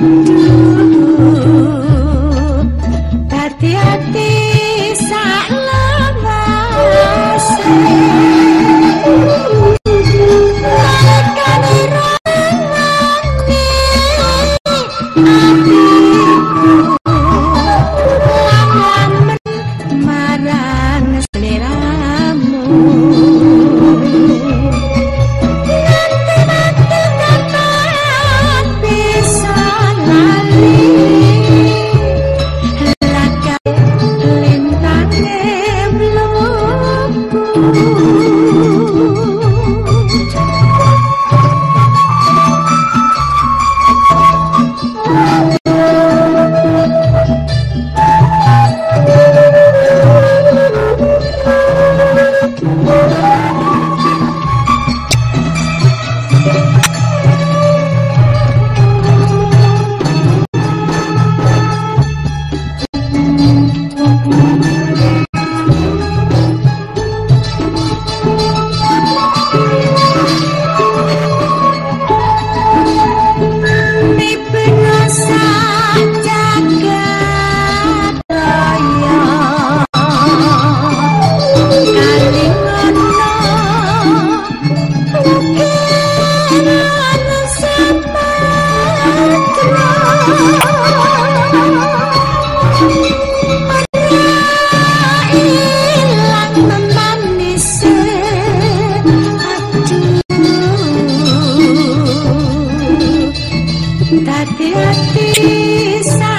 Thank you. Tati ati sa